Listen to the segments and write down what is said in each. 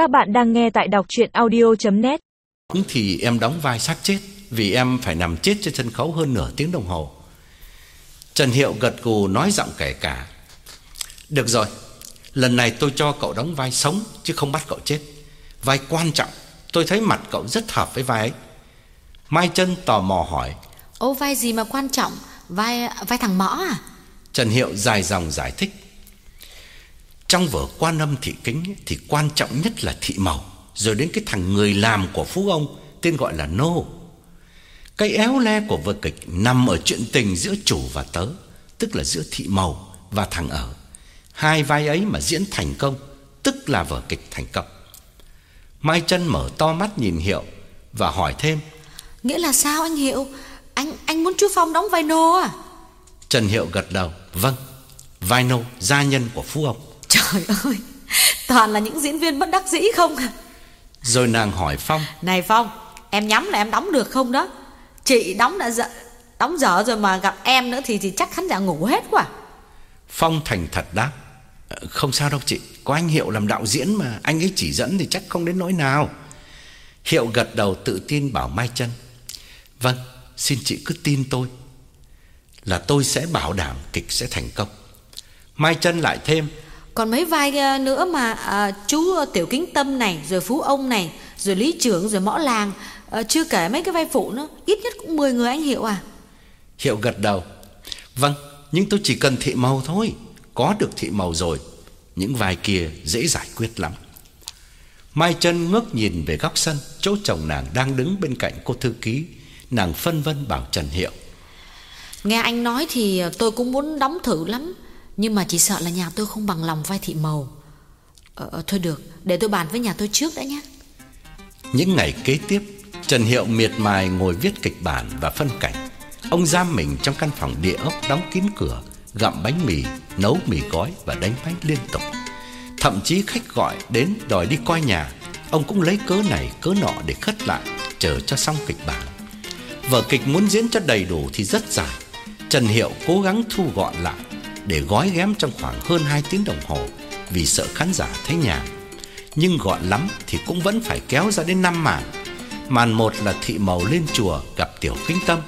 Các bạn đang nghe tại đọc chuyện audio.net Thì em đóng vai xác chết Vì em phải nằm chết trên sân khấu hơn nửa tiếng đồng hồ. Trần Hiệu gật gù nói giọng kể cả. Được rồi Lần này tôi cho cậu đóng vai sống Chứ không bắt cậu chết. Vai quan trọng Tôi thấy mặt cậu rất hợp với vai ấy. Mai chân tò mò hỏi. Ô vai gì mà quan trọng? Vai vai thằng mõ à? Trần Hiệu dài dòng giải thích Trong vở quan âm thị kính Thì quan trọng nhất là thị màu. Rồi đến cái thằng người làm của phú ông Tên gọi là Nô. Cái éo le của vở kịch Nằm ở chuyện tình giữa chủ và tớ Tức là giữa thị màu và thằng ở. Hai vai ấy mà diễn thành công Tức là vở kịch thành công. Mai chân mở to mắt nhìn Hiệu Và hỏi thêm. Nghĩa là sao anh Hiệu? Anh anh muốn chú Phong đóng vai nô à? Trần Hiệu gật đầu. Vâng Vai nô gia nhân của phú ông Trời ơi Toàn là những diễn viên bất đắc dĩ không à? Rồi nàng hỏi Phong. Này Phong Em nhắm là em đóng được không đó? Chị đóng đã dở, đóng dở rồi mà gặp em nữa thì thì chắc khán giả ngủ hết quá. Phong thành thật đáp. "Ờ, Không sao đâu chị Có anh Hiệu làm đạo diễn mà Anh ấy chỉ dẫn thì chắc không đến nỗi nào. Hiệu gật đầu tự tin bảo Mai chân Vâng Xin chị cứ tin tôi Là tôi sẽ bảo đảm kịch sẽ thành công. Mai chân lại thêm Còn mấy vai ờ, nữa mà à, Chú ờ, Tiểu Kính Tâm này Rồi Phú Ông này Rồi Lý Trưởng rồi Mõ Làng Ờ, Chưa kể mấy cái vai phụ nữa Ít nhất cũng 10 người anh Hiệu à? Hiệu gật đầu. Vâng Nhưng tôi chỉ cần thị màu thôi Có được thị màu rồi Những vai kia dễ giải quyết lắm. Mai chân ngước nhìn về góc sân Chỗ chồng nàng đang đứng bên cạnh cô thư ký Nàng phân vân bảo Trần Hiệu. Nghe anh nói thì tôi cũng muốn đóng thử lắm nhưng mà chỉ sợ là nhà tôi không bằng lòng vai thị màu. Ờ, ờ, Thôi được Để tôi bàn với nhà tôi trước đã nhé. Những ngày kế tiếp Trần Hiệu miệt mài ngồi viết kịch bản và phân cảnh. Ông giam mình trong căn phòng địa ốc đóng kín cửa Gặm bánh mì, nấu mì gói và đánh bánh liên tục. Thậm chí khách gọi đến đòi đi coi nhà Ông cũng lấy cớ này cớ nọ để khất lại Chờ cho xong kịch bản. Vở kịch muốn diễn cho đầy đủ thì rất dài. Trần Hiệu cố gắng thu gọn lại để gói ghém trong khoảng hơn 2 tiếng đồng hồ Vì sợ khán giả thấy nhàm Nhưng gọn lắm thì cũng vẫn phải kéo ra đến 5 màn. Màn 1 là thị màu lên chùa gặp tiểu kinh tâm.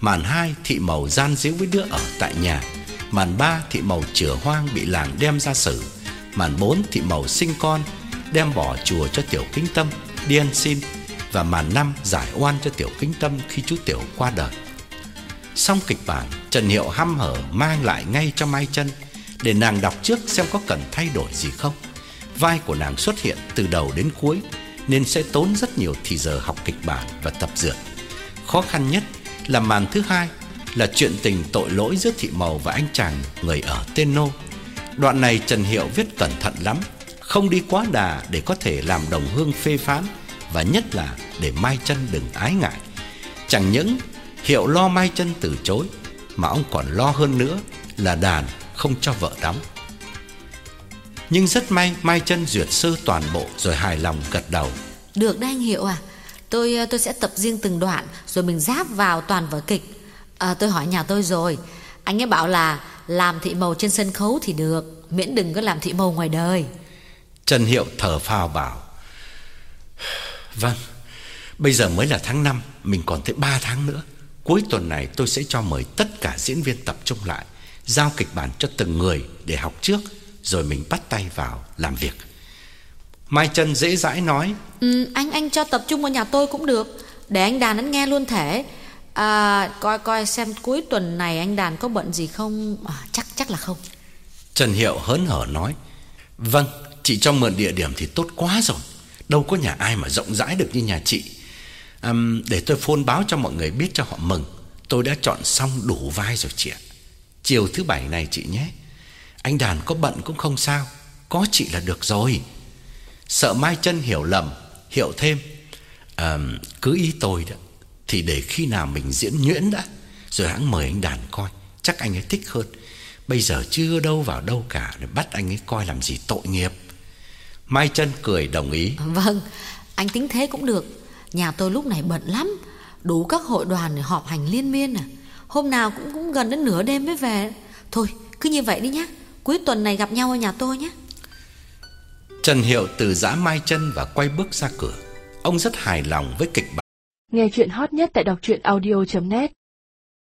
Màn 2 thị màu gian díu với đứa ở tại nhà. Màn 3 thị màu chữa hoang bị làng đem ra xử. Màn 4 thị màu sinh con, Đem bỏ chùa cho tiểu kính tâm Đi ăn xin. Và màn 5 giải oan cho tiểu kính tâm Khi chú tiểu qua đời. Xong kịch bản Trần Hiệu hăm hở mang lại ngay cho Mai chân Để nàng đọc trước xem có cần thay đổi gì không. Vai của nàng xuất hiện từ đầu đến cuối, Nên sẽ tốn rất nhiều thì giờ học kịch bản và tập dượt. Khó khăn nhất là màn thứ hai Là chuyện tình tội lỗi giữa thị màu và anh chàng người ở tên Nô. Đoạn này Trần Hiệu viết cẩn thận lắm, Không đi quá đà để có thể làm đồng hương phê phán Và nhất là để Mai chân đừng ái ngại. Chẳng những Hiệu lo Mai chân từ chối mà ông còn lo hơn nữa là đàn không cho vợ đóng Nhưng rất may Mai chân duyệt sơ toàn bộ rồi hài lòng gật đầu. Được đấy anh Hiệu à Tôi ờ, tôi sẽ tập riêng từng đoạn Rồi mình giáp vào toàn vở kịch. À, Tôi hỏi nhà tôi rồi Anh ấy bảo là làm thị màu trên sân khấu thì được Miễn đừng có làm thị màu ngoài đời. Trần Hiệu thở phào bảo Vâng Bây giờ mới là tháng 5 Mình còn tới 3 tháng nữa Cuối tuần này tôi sẽ cho mời tất cả diễn viên tập trung lại Giao kịch bản cho từng người Để học trước Rồi mình bắt tay vào làm việc. Mai Trân dễ dãi nói ừ, Anh anh cho tập trung vào nhà tôi cũng được. Để anh đàn anh nghe luôn thể. À, Coi coi xem cuối tuần này anh đàn có bận gì không? À, Chắc chắc là không. Trần Hiệu hớn hở nói Vâng chị cho mượn địa điểm thì tốt quá rồi. Đâu có nhà ai mà rộng rãi được như nhà chị um, Để tôi phôn báo cho mọi người biết cho họ mừng. Tôi đã chọn xong đủ vai rồi chị ạ. Chiều thứ bảy này chị nhé. Anh đàn có bận cũng không sao. Có chị là được rồi. Sợ Mai chân hiểu lầm Hiểu thêm. Um, Cứ ý tôi đó. Thì để khi nào mình diễn nhuyễn đã Rồi hãng mời anh đàn coi. Chắc anh ấy thích hơn. Bây giờ chưa đâu vào đâu cả Để bắt anh ấy coi làm gì tội nghiệp. Mai chân cười đồng ý. Vâng Anh tính thế cũng được. Nhà tôi lúc này bận lắm. Đủ các hội đoàn để họp hành liên miên à. Hôm nào cũng cũng gần đến nửa đêm mới về. Thôi cứ như vậy đi nhé Cuối tuần này gặp nhau ở nhà tôi nhé Trần Hiệu từ giã mai chân và quay bước ra cửa. Ông rất hài lòng với kịch bản. Nghe chuyện hot nhất tại đọc truyện audio.net